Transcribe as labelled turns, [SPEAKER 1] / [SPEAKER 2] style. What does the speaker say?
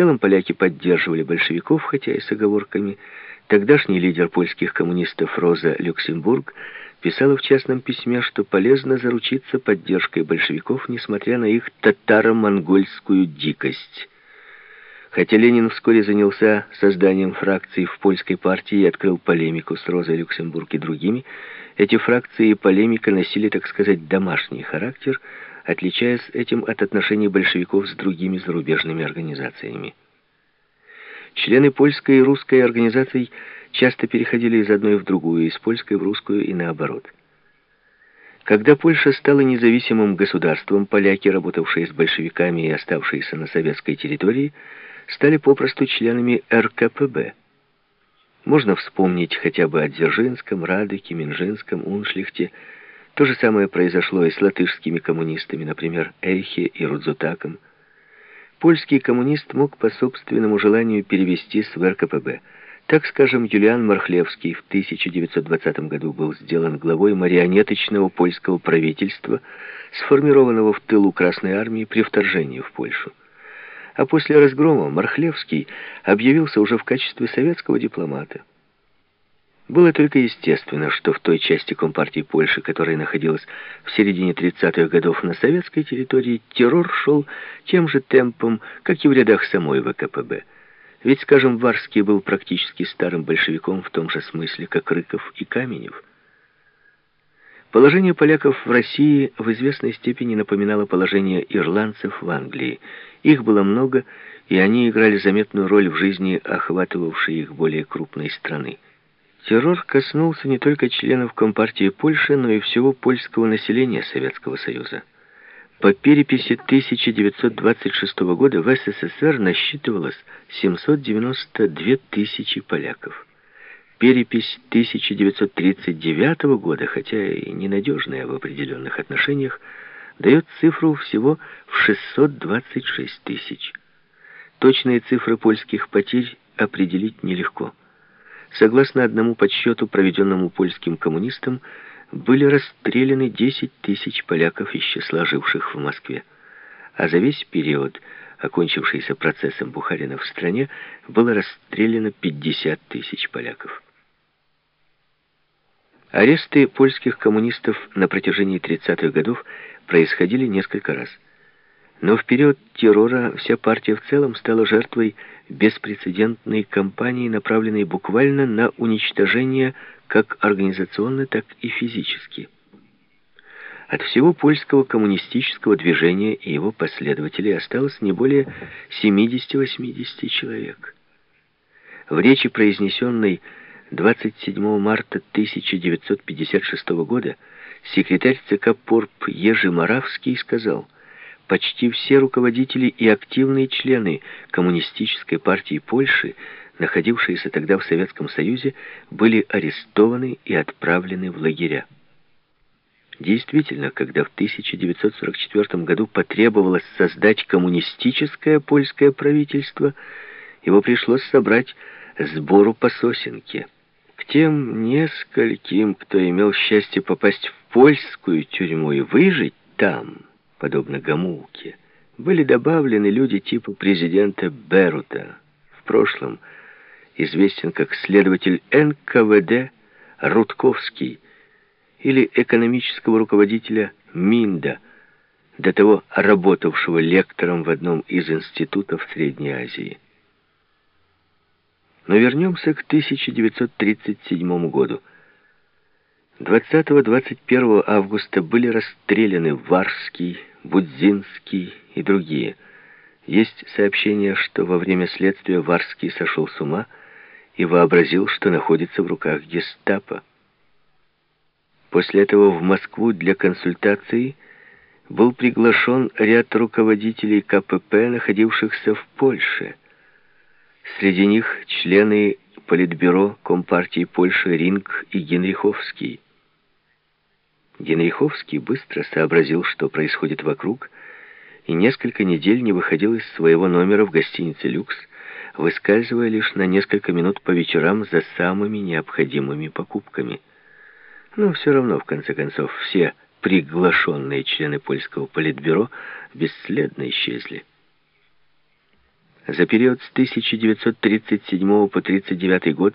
[SPEAKER 1] целом поляки поддерживали большевиков, хотя и с оговорками. Тогдашний лидер польских коммунистов Роза Люксембург писала в частном письме, что полезно заручиться поддержкой большевиков, несмотря на их татаро-монгольскую дикость. Хотя Ленин вскоре занялся созданием фракций в польской партии и открыл полемику с Розой Люксембург и другими, эти фракции и полемика носили, так сказать, домашний характер, отличаясь этим от отношений большевиков с другими зарубежными организациями. Члены польской и русской организаций часто переходили из одной в другую, из польской в русскую и наоборот. Когда Польша стала независимым государством, поляки, работавшие с большевиками и оставшиеся на советской территории, стали попросту членами РКПБ. Можно вспомнить хотя бы о Дзержинском, Радыке, Минжинском, Уншлихте. То же самое произошло и с латышскими коммунистами, например, Эйхе и Рудзутаком. Польский коммунист мог по собственному желанию перевестись в РКПБ. Так, скажем, Юлиан Мархлевский в 1920 году был сделан главой марионеточного польского правительства, сформированного в тылу Красной Армии при вторжении в Польшу а после разгрома Мархлевский объявился уже в качестве советского дипломата. Было только естественно, что в той части Компартии Польши, которая находилась в середине 30-х годов на советской территории, террор шел тем же темпом, как и в рядах самой ВКПБ. Ведь, скажем, Варский был практически старым большевиком в том же смысле, как Рыков и Каменев – Положение поляков в России в известной степени напоминало положение ирландцев в Англии. Их было много, и они играли заметную роль в жизни охватывавшей их более крупной страны. Террор коснулся не только членов Компартии Польши, но и всего польского населения Советского Союза. По переписи 1926 года в СССР насчитывалось 792 тысячи поляков. Перепись 1939 года, хотя и ненадежная в определенных отношениях, дает цифру всего в 626 тысяч. Точные цифры польских потерь определить нелегко. Согласно одному подсчету, проведенному польским коммунистам, были расстреляны 10 тысяч поляков из числа живших в Москве. А за весь период, окончившийся процессом Бухарина в стране, было расстреляно 50 тысяч поляков. Аресты польских коммунистов на протяжении 30-х годов происходили несколько раз. Но в период террора вся партия в целом стала жертвой беспрецедентной кампании, направленной буквально на уничтожение как организационно, так и физически. От всего польского коммунистического движения и его последователей осталось не более 70-80 человек. В речи, произнесенной 27 марта 1956 года секретарь ЦК Порп Ежи Моравский сказал, почти все руководители и активные члены Коммунистической партии Польши, находившиеся тогда в Советском Союзе, были арестованы и отправлены в лагеря. Действительно, когда в 1944 году потребовалось создать коммунистическое польское правительство, его пришлось собрать сбору по сосенке. К тем нескольким, кто имел счастье попасть в польскую тюрьму и выжить там, подобно Гамулке, были добавлены люди типа президента Берута, в прошлом известен как следователь НКВД Рудковский или экономического руководителя Минда, до того работавшего лектором в одном из институтов Средней Азии. Но вернемся к 1937 году. 20-21 августа были расстреляны Варский, Будзинский и другие. Есть сообщение, что во время следствия Варский сошел с ума и вообразил, что находится в руках гестапо. После этого в Москву для консультации был приглашен ряд руководителей КПП, находившихся в Польше. Среди них члены Политбюро Компартии Польши Ринг и Генриховский. Генриховский быстро сообразил, что происходит вокруг, и несколько недель не выходил из своего номера в гостинице «Люкс», выскальзывая лишь на несколько минут по вечерам за самыми необходимыми покупками. Но все равно, в конце концов, все приглашенные члены польского политбюро бесследно исчезли. За период с 1937 по 1939 год